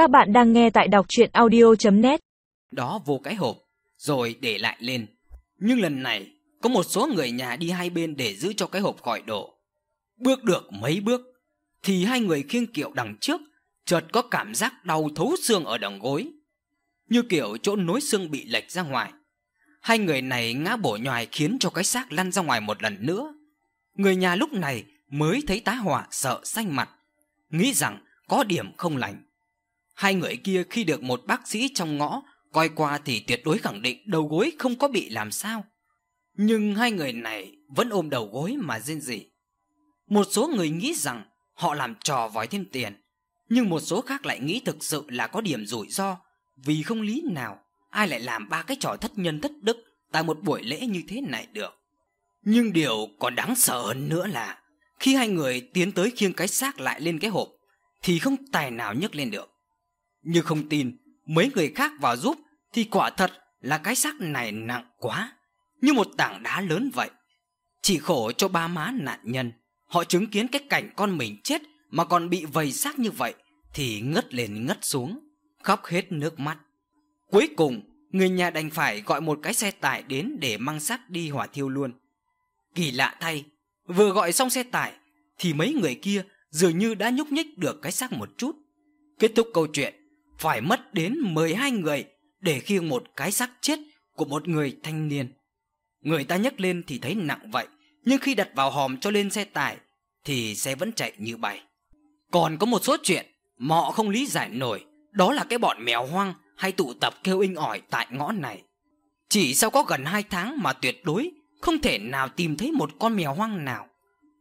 Các bạn đang nghe tại đọc chuyện audio.net Đó vô cái hộp, rồi để lại lên. Nhưng lần này, có một số người nhà đi hai bên để giữ cho cái hộp khỏi đổ. Bước được mấy bước, thì hai người khiêng kiệu đằng trước, chợt có cảm giác đau thấu xương ở đằng gối. Như kiểu chỗ nối xương bị lệch ra ngoài. Hai người này ngã bổ nhòi khiến cho cái xác lăn ra ngoài một lần nữa. Người nhà lúc này mới thấy tá hỏa sợ xanh mặt, nghĩ rằng có điểm không lành. Hai người kia khi được một bác sĩ trong ngõ coi qua thì tuyệt đối khẳng định đầu gối không có bị làm sao. Nhưng hai người này vẫn ôm đầu gối mà rên rỉ. Một số người nghĩ rằng họ làm trò vòi thêm tiền, nhưng một số khác lại nghĩ thực sự là có điểm rủi ro, vì không lý nào ai lại làm ba cái trò thất nhân thất đức tại một buổi lễ như thế này được. Nhưng điều còn đáng sợ hơn nữa là khi hai người tiến tới khiêng cái xác lại lên cái hộp thì không tài nào nhấc lên được. Nhưng không tin mấy người khác vào giúp thì quả thật là cái xác này nặng quá, như một tảng đá lớn vậy. Chỉ khổ cho ba má nạn nhân, họ chứng kiến cái cảnh con mình chết mà còn bị vầy xác như vậy thì ngất lên ngất xuống, khóc hết nước mắt. Cuối cùng, người nhà đành phải gọi một cái xe tải đến để mang xác đi hỏa thiêu luôn. Kỳ lạ thay, vừa gọi xong xe tải thì mấy người kia dường như đã nhúc nhích được cái xác một chút. Kết thúc câu chuyện, phải mất đến 12 người để khiêng một cái xác chết của một người thanh niên. Người ta nhấc lên thì thấy nặng vậy, nhưng khi đặt vào hòm cho lên xe tải thì xe vẫn chạy như bay. Còn có một số chuyện mà họ không lý giải nổi, đó là cái bọn mèo hoang hay tụ tập kêu inh ỏi tại ngõ này. Chỉ sau có gần 2 tháng mà tuyệt đối không thể nào tìm thấy một con mèo hoang nào.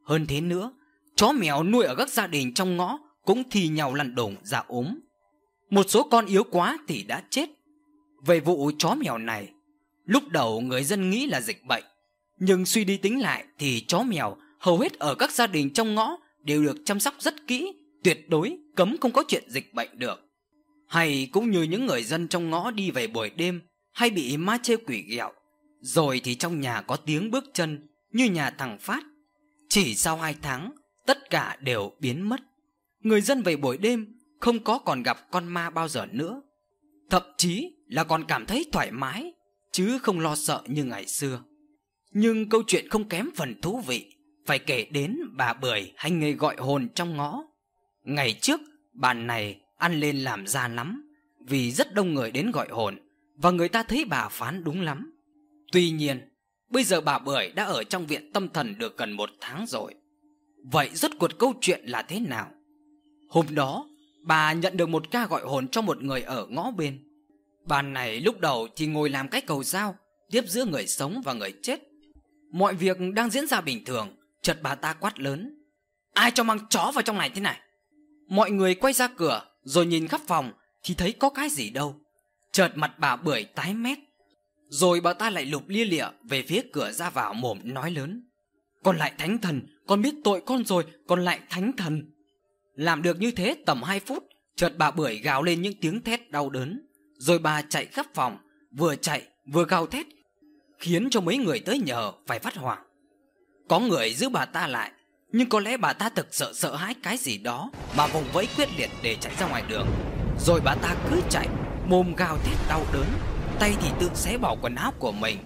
Hơn thế nữa, chó mèo nuôi ở các gia đình trong ngõ cũng thì nhau lăn đổng ra ốm. Một số con yếu quá thì đã chết. Về vụ chó mèo này, lúc đầu người dân nghĩ là dịch bệnh, nhưng suy đi tính lại thì chó mèo hầu hết ở các gia đình trong ngõ đều được chăm sóc rất kỹ, tuyệt đối cấm không có chuyện dịch bệnh được. Hay cũng như những người dân trong ngõ đi về buổi đêm hay bị ma chê quỷ ghẹo, rồi thì trong nhà có tiếng bước chân như nhà thằng Phát. Chỉ sau hai tháng, tất cả đều biến mất. Người dân về buổi đêm không có còn gặp con ma bao giờ nữa. Thậm chí là còn cảm thấy thoải mái, chứ không lo sợ như ngày xưa. Nhưng câu chuyện không kém phần thú vị, phải kể đến bà Bưởi hay người gọi hồn trong ngõ. Ngày trước, bàn này ăn lên làm ra lắm, vì rất đông người đến gọi hồn, và người ta thấy bà phán đúng lắm. Tuy nhiên, bây giờ bà Bưởi đã ở trong viện tâm thần được gần một tháng rồi. Vậy rốt cuộc câu chuyện là thế nào? Hôm đó, bà nhận được một ca gọi hồn cho một người ở ngõ bên. bàn này lúc đầu thì ngồi làm cái cầu dao, tiếp giữa người sống và người chết. Mọi việc đang diễn ra bình thường, chợt bà ta quát lớn. Ai cho mang chó vào trong này thế này? Mọi người quay ra cửa, rồi nhìn khắp phòng thì thấy có cái gì đâu. Chợt mặt bà bưởi tái mét. Rồi bà ta lại lục lia lịa về phía cửa ra vào mồm nói lớn. Con lại thánh thần, con biết tội con rồi, con lại thánh thần. Làm được như thế tầm 2 phút, chợt bà bưởi gào lên những tiếng thét đau đớn. Rồi bà chạy khắp phòng, vừa chạy vừa gào thét, khiến cho mấy người tới nhờ phải phát hoảng. Có người giữ bà ta lại, nhưng có lẽ bà ta thực sự sợ hãi cái gì đó mà vùng vẫy quyết liệt để chạy ra ngoài đường. Rồi bà ta cứ chạy, mồm gào thét đau đớn, tay thì tự xé bỏ quần áo của mình.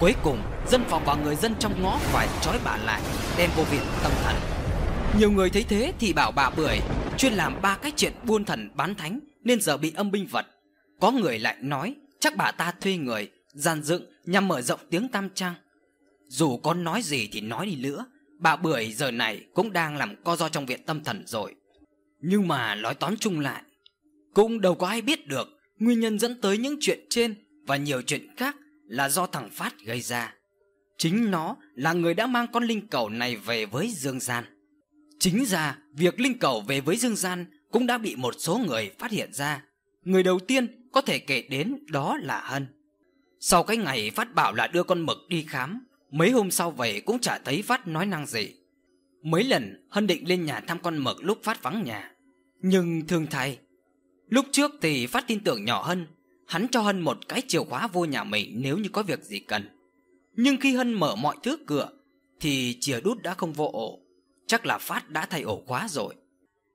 Cuối cùng, dân phòng và người dân trong ngõ phải trói bà lại, đem vô viện tâm thần. Nhiều người thấy thế thì bảo bà Bưởi chuyên làm ba cái chuyện buôn thần bán thánh nên giờ bị âm binh vật. Có người lại nói chắc bà ta thuê người gian dựng nhằm mở rộng tiếng tam trang. Dù có nói gì thì nói đi nữa, bà Bưởi giờ này cũng đang làm co do trong viện tâm thần rồi. Nhưng mà nói tóm chung lại, cũng đâu có ai biết được nguyên nhân dẫn tới những chuyện trên và nhiều chuyện khác là do thằng Phát gây ra. Chính nó là người đã mang con linh cầu này về với Dương Gian. Chính ra, việc linh cầu về với Dương Gian cũng đã bị một số người phát hiện ra. Người đầu tiên có thể kể đến đó là Hân. Sau cái ngày Phát bảo là đưa con mực đi khám, mấy hôm sau về cũng chả thấy Phát nói năng gì. Mấy lần Hân định lên nhà thăm con mực lúc Phát vắng nhà. Nhưng thương thay, lúc trước thì Phát tin tưởng nhỏ Hân, hắn cho Hân một cái chìa khóa vô nhà mình nếu như có việc gì cần. Nhưng khi Hân mở mọi thứ cửa, thì chìa đút đã không vô ổ. Chắc là Phát đã thay ổ khóa rồi.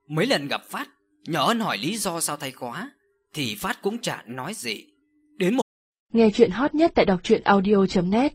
Mấy lần gặp Phát Nhỏ ân hỏi lý do sao thay khóa, thì Phát cũng chả nói gì. Đến một Nghe chuyện hot nhất tại đọc truyện audio.net